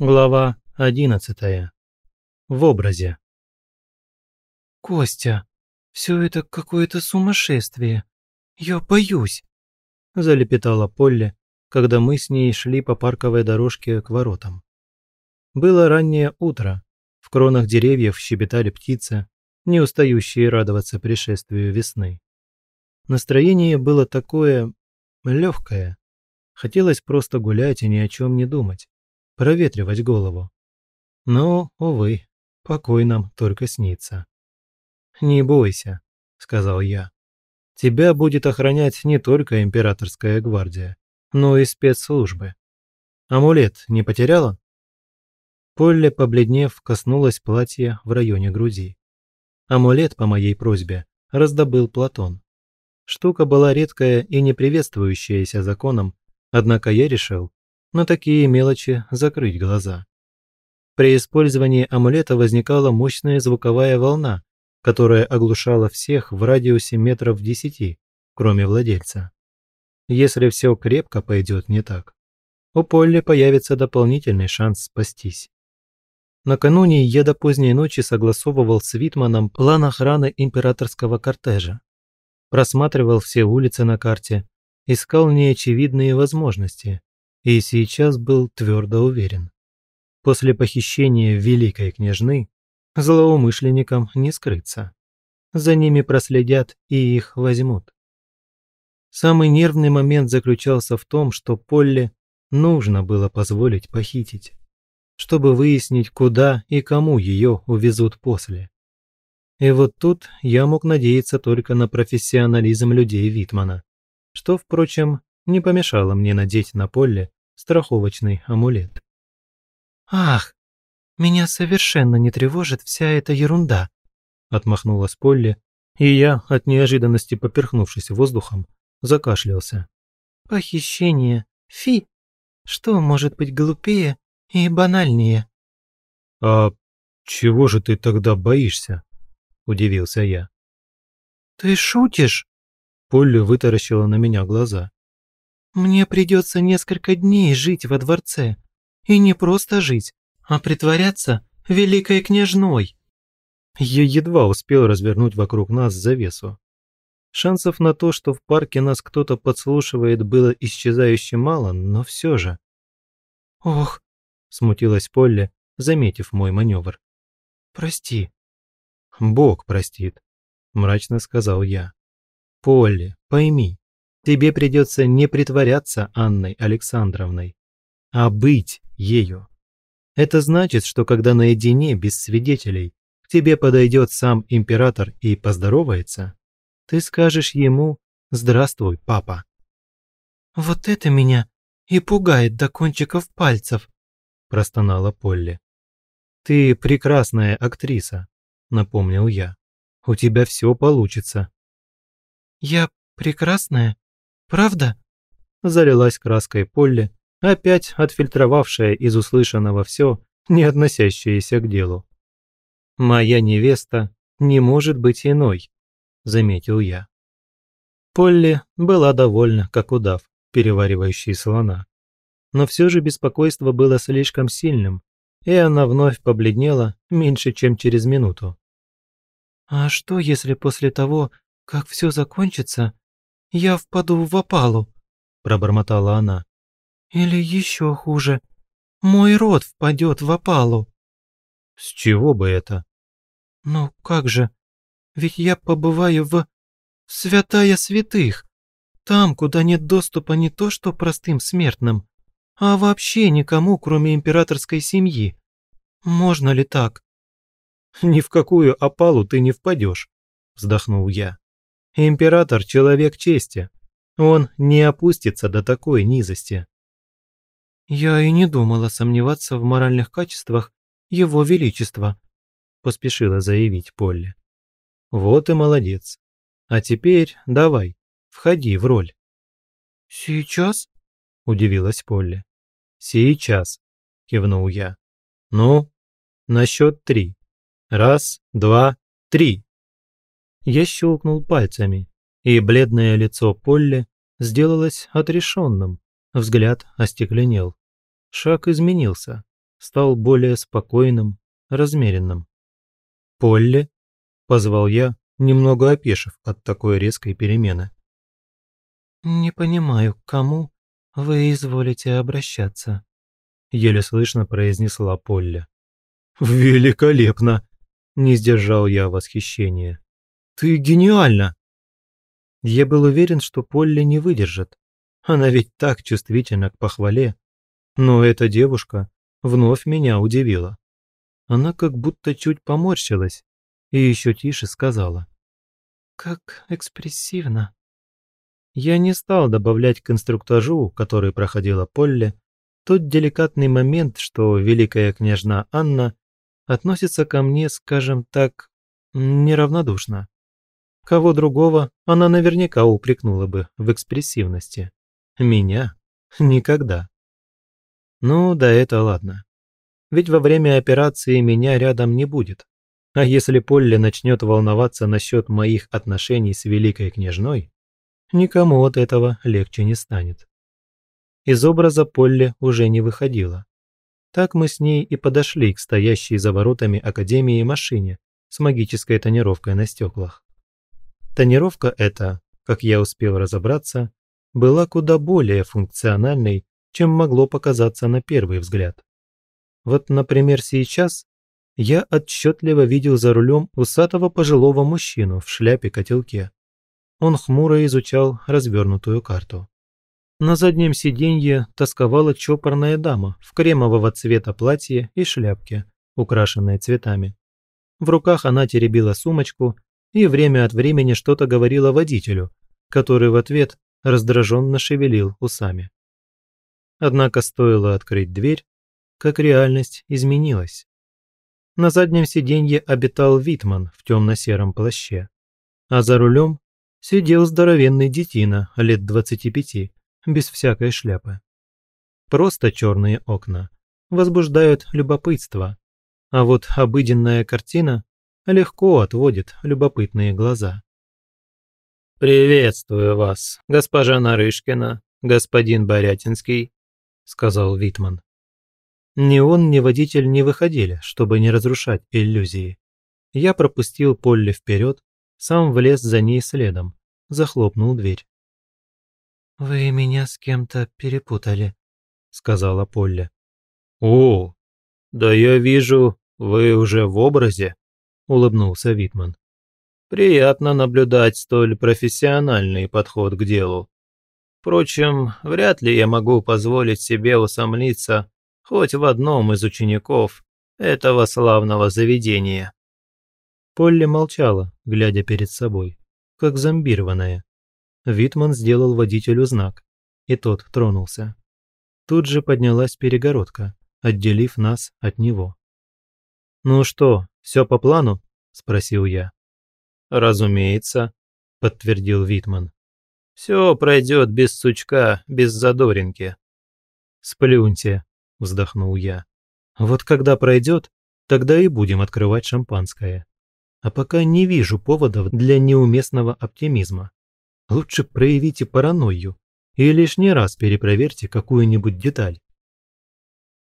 Глава одиннадцатая. В образе. «Костя, все это какое-то сумасшествие. Я боюсь», – залепетала Полли, когда мы с ней шли по парковой дорожке к воротам. Было раннее утро, в кронах деревьев щебетали птицы, не устающие радоваться пришествию весны. Настроение было такое легкое. Хотелось просто гулять и ни о чем не думать проветривать голову. Но, увы, покой нам только снится. «Не бойся», — сказал я. «Тебя будет охранять не только императорская гвардия, но и спецслужбы. Амулет не потеряла?» Поле, побледнев, коснулась платья в районе груди. Амулет, по моей просьбе, раздобыл Платон. Штука была редкая и не приветствующаяся законом, однако я решил, на такие мелочи закрыть глаза. При использовании амулета возникала мощная звуковая волна, которая оглушала всех в радиусе метров десяти, кроме владельца. Если все крепко пойдет не так, у Полли появится дополнительный шанс спастись. Накануне я до поздней ночи согласовывал с Витманом план охраны императорского кортежа. Просматривал все улицы на карте, искал неочевидные возможности, и сейчас был твердо уверен. После похищения великой княжны злоумышленникам не скрыться. За ними проследят и их возьмут. Самый нервный момент заключался в том, что Полли нужно было позволить похитить, чтобы выяснить, куда и кому ее увезут после. И вот тут я мог надеяться только на профессионализм людей Витмана, что, впрочем, не помешало мне надеть на Полли страховочный амулет. «Ах, меня совершенно не тревожит вся эта ерунда», отмахнулась Полли, и я, от неожиданности поперхнувшись воздухом, закашлялся. «Похищение, фи! Что может быть глупее и банальнее?» «А чего же ты тогда боишься?» – удивился я. «Ты шутишь?» Полли вытаращила на меня глаза. Мне придется несколько дней жить во дворце. И не просто жить, а притворяться великой княжной. Я едва успел развернуть вокруг нас завесу. Шансов на то, что в парке нас кто-то подслушивает, было исчезающе мало, но все же. «Ох», – смутилась Полли, заметив мой маневр. «Прости». «Бог простит», – мрачно сказал я. «Полли, пойми, тебе придется не притворяться Анной Александровной, а быть ею. Это значит, что когда наедине, без свидетелей, к тебе подойдет сам император и поздоровается, ты скажешь ему «Здравствуй, папа». «Вот это меня и пугает до кончиков пальцев», – простонала Полли. «Ты прекрасная актриса», – напомнил я. «У тебя все получится». «Я прекрасная?» Правда?» Залилась краской Полли, опять отфильтровавшая из услышанного все, не относящееся к делу. «Моя невеста не может быть иной», – заметил я. Полли была довольна, как удав, переваривающий слона. Но все же беспокойство было слишком сильным, и она вновь побледнела меньше, чем через минуту. «А что, если после того, как все закончится, я впаду в опалу», – пробормотала она. «Или еще хуже, мой род впадет в опалу». «С чего бы это?» «Ну как же, ведь я побываю в... святая святых, там, куда нет доступа не то что простым смертным, а вообще никому, кроме императорской семьи. Можно ли так?» «Ни в какую опалу ты не впадешь», – вздохнул я. Император – человек чести. Он не опустится до такой низости. «Я и не думала сомневаться в моральных качествах Его Величества», – поспешила заявить Полли. «Вот и молодец. А теперь давай, входи в роль». «Сейчас?» – удивилась Полли. «Сейчас», – кивнул я. «Ну, на счет три. Раз, два, три». Я щелкнул пальцами, и бледное лицо Полли сделалось отрешенным, взгляд остекленел. Шаг изменился, стал более спокойным, размеренным. «Полли?» – позвал я, немного опешив от такой резкой перемены. «Не понимаю, к кому вы изволите обращаться», – еле слышно произнесла Полли. «Великолепно!» – не сдержал я восхищения. «Ты гениальна!» Я был уверен, что Полли не выдержит. Она ведь так чувствительна к похвале. Но эта девушка вновь меня удивила. Она как будто чуть поморщилась и еще тише сказала. «Как экспрессивно!» Я не стал добавлять к инструктажу, который проходила Полли, тот деликатный момент, что великая княжна Анна относится ко мне, скажем так, неравнодушно. Кого другого она наверняка упрекнула бы в экспрессивности. Меня? Никогда. Ну, да это ладно. Ведь во время операции меня рядом не будет. А если Полли начнет волноваться насчет моих отношений с великой княжной, никому от этого легче не станет. Из образа Полли уже не выходила. Так мы с ней и подошли к стоящей за воротами Академии машине с магической тонировкой на стеклах. Тонировка эта, как я успел разобраться, была куда более функциональной, чем могло показаться на первый взгляд. Вот, например, сейчас я отчетливо видел за рулем усатого пожилого мужчину в шляпе-котелке. Он хмуро изучал развернутую карту. На заднем сиденье тосковала чопорная дама в кремового цвета платье и шляпке, украшенной цветами. В руках она теребила сумочку и время от времени что-то говорила водителю, который в ответ раздраженно шевелил усами. Однако стоило открыть дверь, как реальность изменилась. На заднем сиденье обитал Витман в темно-сером плаще, а за рулем сидел здоровенный детина лет 25, без всякой шляпы. Просто черные окна возбуждают любопытство, а вот обыденная картина легко отводит любопытные глаза. «Приветствую вас, госпожа Нарышкина, господин Борятинский», – сказал Витман. Ни он, ни водитель не выходили, чтобы не разрушать иллюзии. Я пропустил Полли вперед, сам влез за ней следом, захлопнул дверь. «Вы меня с кем-то перепутали», – сказала Полли. «О, да я вижу, вы уже в образе», – улыбнулся Витман. Приятно наблюдать столь профессиональный подход к делу. Впрочем, вряд ли я могу позволить себе усомниться хоть в одном из учеников этого славного заведения. Полли молчала, глядя перед собой, как зомбированная. Витман сделал водителю знак, и тот тронулся. Тут же поднялась перегородка, отделив нас от него. «Ну что, все по плану?» – спросил я. «Разумеется», – подтвердил Витман. «Все пройдет без сучка, без задоринки». «Сплюньте», – вздохнул я. «Вот когда пройдет, тогда и будем открывать шампанское. А пока не вижу поводов для неуместного оптимизма. Лучше проявите паранойю и лишний раз перепроверьте какую-нибудь деталь».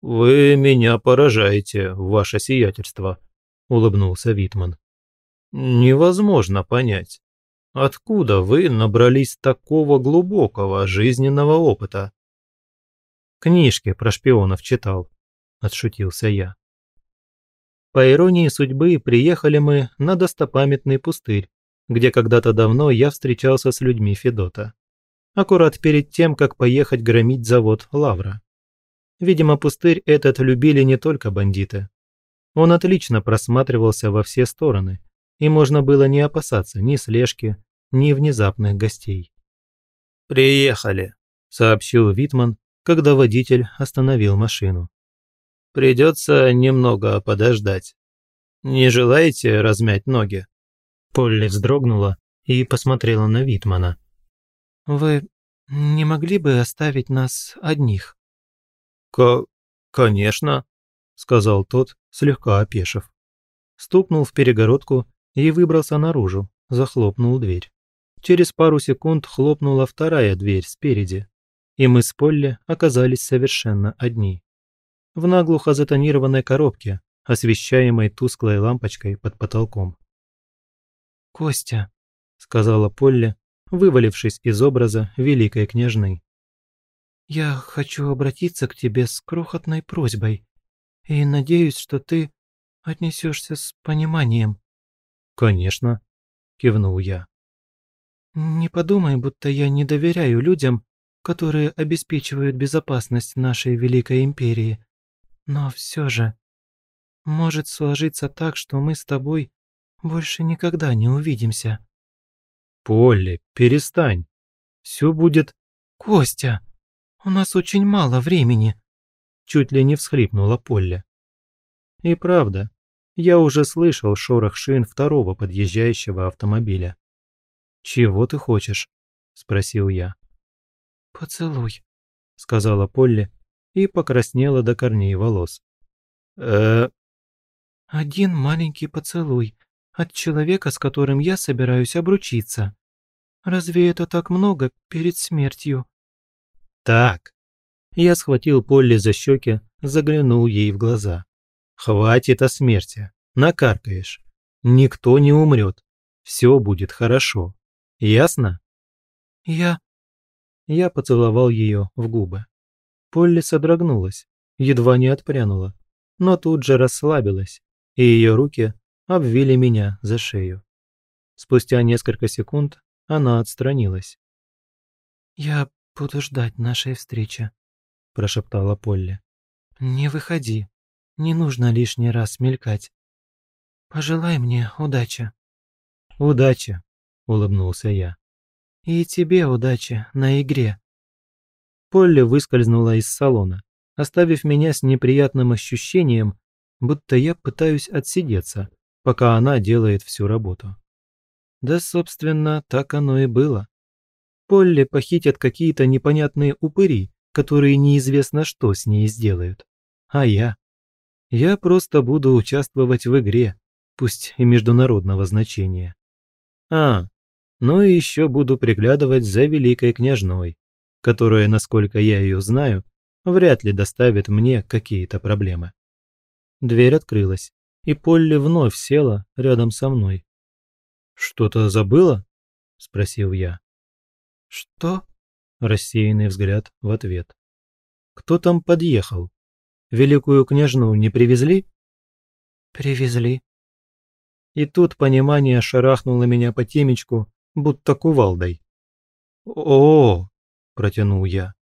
«Вы меня поражаете, ваше сиятельство», – улыбнулся Витман. Невозможно понять, откуда вы набрались такого глубокого жизненного опыта. Книжки про шпионов читал, отшутился я. По иронии судьбы, приехали мы на достопамятный пустырь, где когда-то давно я встречался с людьми Федота. Аккурат перед тем, как поехать громить завод «Лавра». Видимо, пустырь этот любили не только бандиты. Он отлично просматривался во все стороны, и можно было не опасаться ни слежки, ни внезапных гостей. «Приехали», – сообщил Витман, когда водитель остановил машину. «Придется немного подождать. Не желаете размять ноги?» Полли вздрогнула и посмотрела на Витмана. «Вы не могли бы оставить нас одних?» «К... конечно», – сказал тот, слегка опешив. Стукнул в перегородку и выбрался наружу, захлопнул дверь. Через пару секунд хлопнула вторая дверь спереди, и мы с Полли оказались совершенно одни. в наглухо затонированной коробке, освещаемой тусклой лампочкой под потолком. «Костя», — сказала Полли, вывалившись из образа великой княжны. «Я хочу обратиться к тебе с крохотной просьбой и надеюсь, что ты отнесешься с пониманием». «Конечно», – кивнул я. «Не подумай, будто я не доверяю людям, которые обеспечивают безопасность нашей Великой Империи. Но все же, может сложиться так, что мы с тобой больше никогда не увидимся». «Полли, перестань. Все будет...» «Костя, у нас очень мало времени», – чуть ли не всхлипнула Полли. И правда, я уже слышал шорох шин второго подъезжающего автомобиля. «Чего ты хочешь?» – спросил я. «Поцелуй», – сказала Полли и покраснела до корней волос. э «Один маленький поцелуй от человека, с которым я собираюсь обручиться. Разве это так много перед смертью?» «Так». Я схватил Полли за щеки, заглянул ей в глаза. Хватит о смерти. Накаркаешь. Никто не умрет. Все будет хорошо. Ясно? Я... Я поцеловал ее в губы. Полли содрогнулась, едва не отпрянула, но тут же расслабилась, и ее руки обвили меня за шею. Спустя несколько секунд она отстранилась. «Я буду ждать нашей встречи», – прошептала Полли. «Не выходи. Не нужно лишний раз мелькать. Пожелай мне удачи». «Удачи», – улыбнулся я. «И тебе удачи на игре». Полли выскользнула из салона, оставив меня с неприятным ощущением, будто я пытаюсь отсидеться, пока она делает всю работу. Да, собственно, так оно и было. Полли похитят какие-то непонятные упыри, которые неизвестно что с ней сделают. А я? Я просто буду участвовать в игре, пусть и международного значения. А, ну и еще буду приглядывать за великой княжной, которая, насколько я ее знаю, вряд ли доставит мне какие-то проблемы. Дверь открылась, и Полли вновь села рядом со мной. «Что-то забыла?» – спросил я. «Что?» – рассеянный взгляд в ответ. «Кто там подъехал?» Великую княжну не привезли?» «Привезли». И тут понимание шарахнуло меня по темечку, будто кувалдой. «О!», -о – протянул я.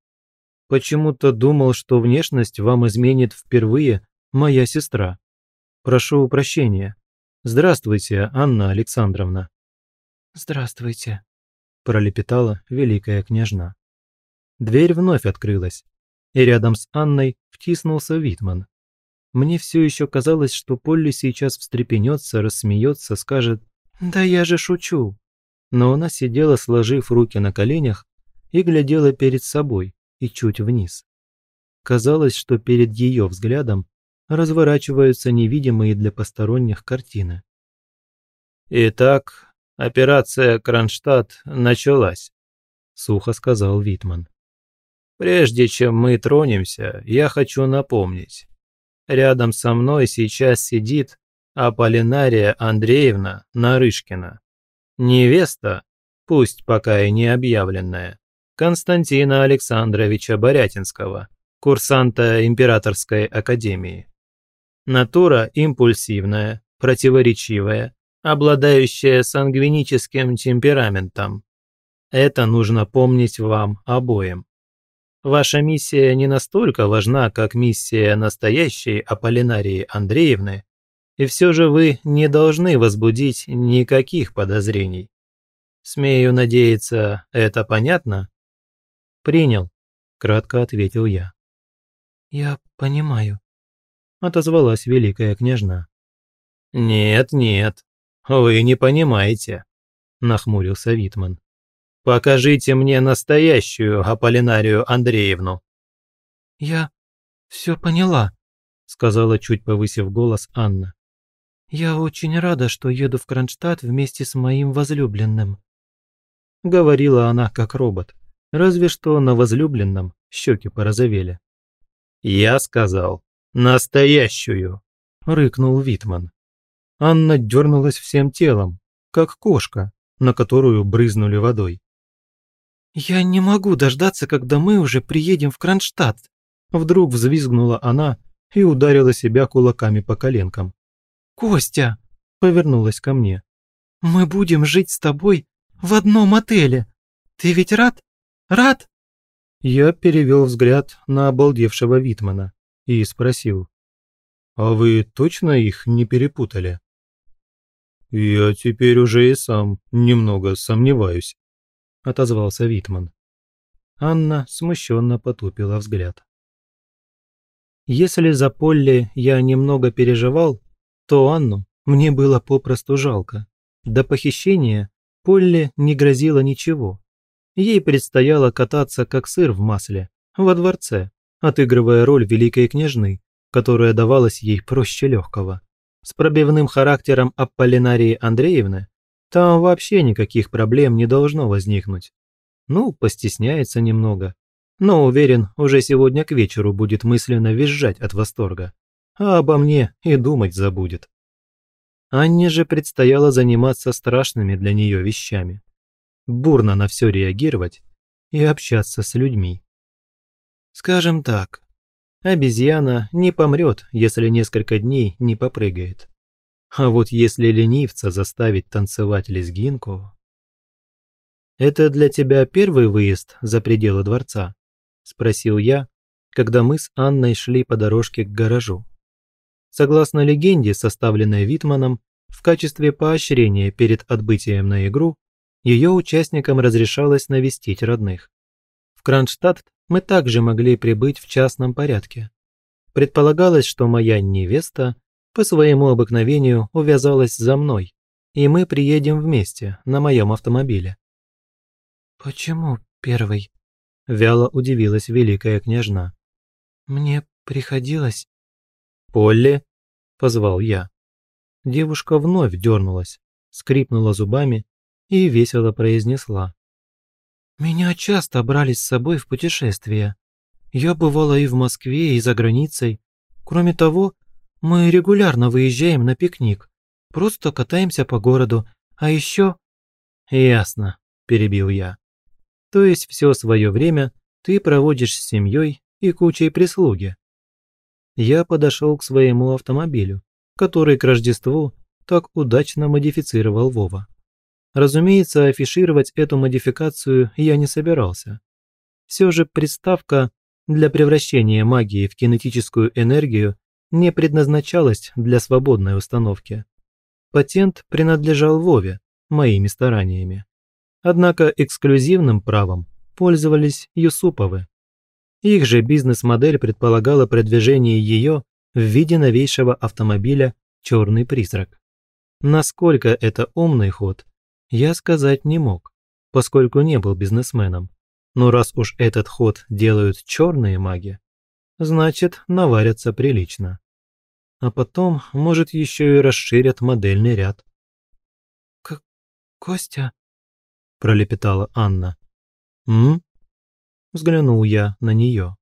«Почему-то думал, что внешность вам изменит впервые моя сестра. Прошу прощения. Здравствуйте, Анна Александровна». «Здравствуйте», – пролепетала великая княжна. Дверь вновь открылась, и рядом с Анной втиснулся Витман. Мне все еще казалось, что Полли сейчас встрепенется, рассмеется, скажет «Да я же шучу». Но она сидела, сложив руки на коленях, и глядела перед собой и чуть вниз. Казалось, что перед ее взглядом разворачиваются невидимые для посторонних картины. «Итак, операция Кронштадт началась», – сухо сказал Витман. Прежде чем мы тронемся, я хочу напомнить. Рядом со мной сейчас сидит Аполлинария Андреевна Нарышкина. Невеста, пусть пока и не объявленная, Константина Александровича Борятинского, курсанта Императорской академии. Натура импульсивная, противоречивая, обладающая сангвиническим темпераментом. Это нужно помнить вам обоим. Ваша миссия не настолько важна, как миссия настоящей Аполлинарии Андреевны, и все же вы не должны возбудить никаких подозрений. Смею надеяться, это понятно? Принял, кратко ответил я. Я понимаю, отозвалась великая княжна. Нет, нет, вы не понимаете, нахмурился Витман. Покажите мне настоящую Аполлинарию Андреевну». «Я все поняла», – сказала, чуть повысив голос, Анна. «Я очень рада, что еду в Кронштадт вместе с моим возлюбленным». Говорила она как робот, разве что на возлюбленном щеки порозовели. «Я сказал, «Настоящую!» – рыкнул Витман. Анна дернулась всем телом, как кошка, на которую брызнули водой. «Я не могу дождаться, когда мы уже приедем в Кронштадт!» Вдруг взвизгнула она и ударила себя кулаками по коленкам. «Костя!» – повернулась ко мне. «Мы будем жить с тобой в одном отеле. Ты ведь рад? Рад?» Я перевел взгляд на обалдевшего Витмана и спросил. «А вы точно их не перепутали?» «Я теперь уже и сам немного сомневаюсь», – отозвался Витман. Анна смущенно потупила взгляд. Если за Полли я немного переживал, то Анну мне было попросту жалко. До похищения Полли не грозило ничего. Ей предстояло кататься как сыр в масле, во дворце, отыгрывая роль великой княжны, которая давалась ей проще легкого. С пробивным характером Аполлинарии Андреевны там вообще никаких проблем не должно возникнуть. Ну, постесняется немного. Но уверен, уже сегодня к вечеру будет мысленно визжать от восторга. А обо мне и думать забудет. Анне же предстояло заниматься страшными для нее вещами. Бурно на все реагировать и общаться с людьми. Скажем так, обезьяна не помрет, если несколько дней не попрыгает. А вот если ленивца заставить танцевать лезгинку... «Это для тебя первый выезд за пределы дворца?» – спросил я, когда мы с Анной шли по дорожке к гаражу. Согласно легенде, составленной Витманом, в качестве поощрения перед отбытием на игру, ее участникам разрешалось навестить родных. В Кронштадт мы также могли прибыть в частном порядке. Предполагалось, что моя невеста по своему обыкновению увязалась за мной, и мы приедем вместе на моем автомобиле. «Почему первый?» – вяло удивилась великая княжна. «Мне приходилось...» «Полли!» – позвал я. Девушка вновь дернулась, скрипнула зубами и весело произнесла. «Меня часто брали с собой в путешествия. Я бывала и в Москве, и за границей. Кроме того, мы регулярно выезжаем на пикник. Просто катаемся по городу. А еще...» «Ясно», – перебил я. «То есть все свое время ты проводишь с семьей и кучей прислуги?» Я подошел к своему автомобилю, который к Рождеству так удачно модифицировал Вова. Разумеется, афишировать эту модификацию я не собирался. Все же приставка для превращения магии в кинетическую энергию не предназначалась для свободной установки. Патент принадлежал Вове, моими стараниями. Однако эксклюзивным правом пользовались Юсуповы. Их же бизнес-модель предполагала продвижение ее в виде новейшего автомобиля «Черный призрак». Насколько это умный ход, я сказать не мог, поскольку не был бизнесменом. Но раз уж этот ход делают черные маги, значит, наварятся прилично. А потом, может, еще и расширят модельный ряд. К «Костя?» – пролепетала Анна. «М?» – взглянул я на нее.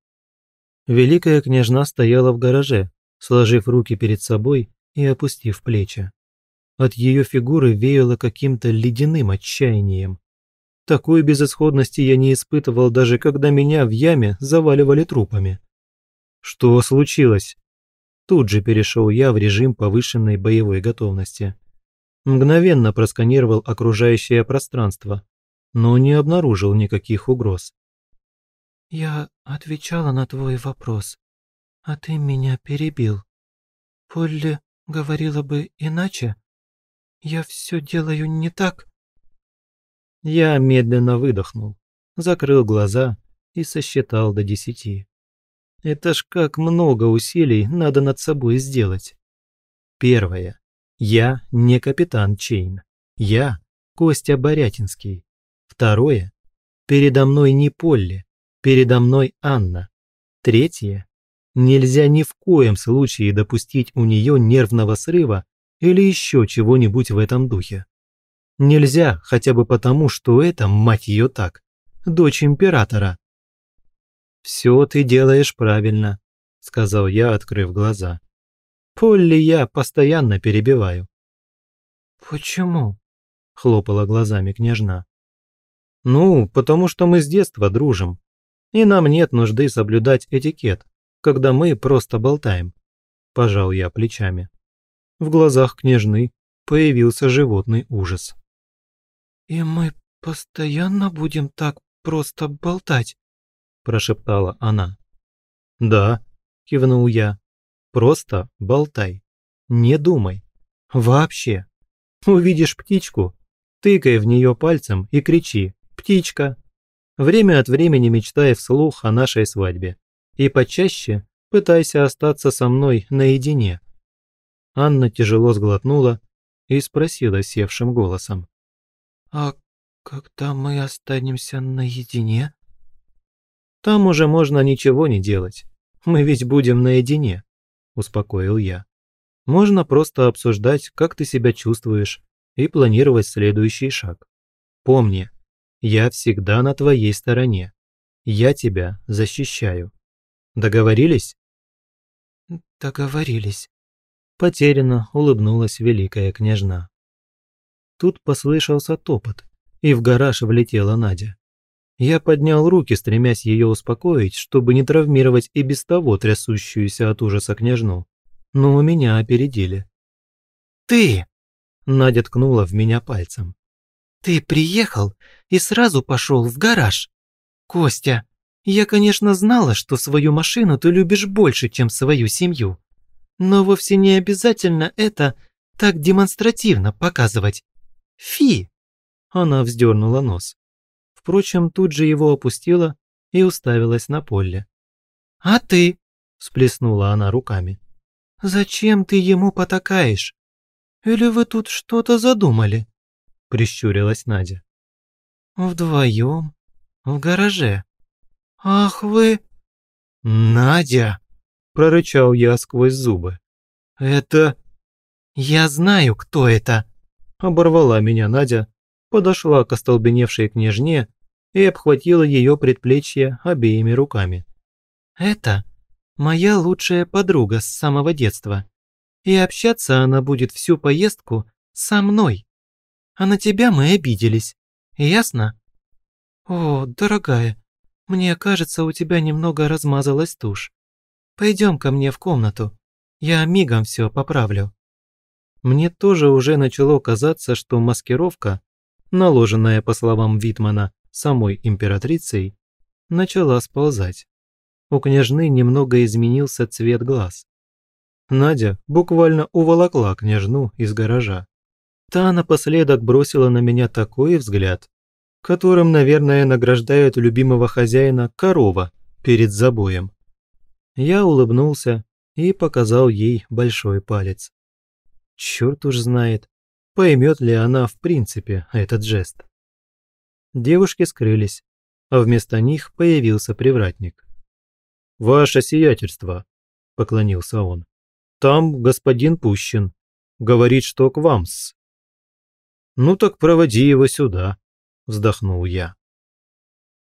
Великая княжна стояла в гараже, сложив руки перед собой и опустив плечи. От ее фигуры веяло каким-то ледяным отчаянием. Такой безысходности я не испытывал, даже когда меня в яме заваливали трупами. «Что случилось?» Тут же перешел я в режим повышенной боевой готовности. Мгновенно просканировал окружающее пространство, но не обнаружил никаких угроз. «Я отвечала на твой вопрос, а ты меня перебил. Полли говорила бы иначе?» Я все делаю не так?» Я медленно выдохнул, закрыл глаза и сосчитал до десяти. Это ж как много усилий надо над собой сделать. Первое. Я не капитан Чейн. Я Костя Борятинский. Второе. Передо мной не Полли, передо мной Анна. Третье. Нельзя ни в коем случае допустить у нее нервного срыва или еще чего-нибудь в этом духе. Нельзя хотя бы потому, что это, мать ее так, дочь императора. Все ты делаешь правильно. сказал я, открыв глаза. Полли я постоянно перебиваю. «Почему?» – хлопала глазами княжна. «Ну, потому что мы с детства дружим, и нам нет нужды соблюдать этикет, когда мы просто болтаем», – пожал я плечами. В глазах княжны появился животный ужас. «И мы постоянно будем так просто болтать?» – прошептала она. «Да», – кивнул я, – «просто болтай, не думай, вообще. Увидишь птичку, тыкай в нее пальцем и кричи «Птичка!». Время от времени мечтай вслух о нашей свадьбе. И почаще пытайся остаться со мной наедине». Анна тяжело сглотнула и спросила севшим голосом. «А когда мы останемся наедине?» «Там уже можно ничего не делать. Мы ведь будем наедине», – успокоил я. «Можно просто обсуждать, как ты себя чувствуешь, и планировать следующий шаг. Помни, я всегда на твоей стороне. Я тебя защищаю. Договорились?» «Договорились», – потерянно улыбнулась великая княжна. Тут послышался топот, и в гараж влетела Надя. Я поднял руки, стремясь ее успокоить, чтобы не травмировать и без того трясущуюся от ужаса княжну. Но у меня опередили. «Ты!» – Надя ткнула в меня пальцем. «Ты приехал и сразу пошел в гараж. Костя, я, конечно, знала, что свою машину ты любишь больше, чем свою семью. Но вовсе не обязательно это так демонстративно показывать. Фи!» Она вздернула нос. Впрочем, тут же его опустила и уставилась на поле. «А ты?» – сплеснула она руками. «Зачем ты ему потакаешь? Или вы тут что-то задумали?» – прищурилась Надя. «Вдвоем? В гараже? Ах вы...» «Надя!» – прорычал я сквозь зубы. «Это...» «Я знаю, кто это!» – оборвала меня Надя, подошла к остолбеневшей княжне и обхватила ее предплечье обеими руками. «Это моя лучшая подруга с самого детства, и общаться она будет всю поездку со мной. А на тебя мы обиделись, ясно?» «О, дорогая, мне кажется, у тебя немного размазалась тушь. Пойдем ко мне в комнату, я мигом все поправлю». Мне тоже уже начало казаться, что маскировка, наложенная, по словам Витмана, самой императрицей, начала сползать. У княжны немного изменился цвет глаз. Надя буквально уволокла княжну из гаража. Та напоследок бросила на меня такой взгляд, которым, наверное, награждают любимого хозяина корова перед забоем. Я улыбнулся и показал ей большой палец. Черт уж знает, поймет ли она в принципе этот жест. Девушки скрылись, а вместо них появился привратник. «Ваше сиятельство», – поклонился он. «Там господин Пущин. Говорит, что к вам-с». «Ну так проводи его сюда», – вздохнул я.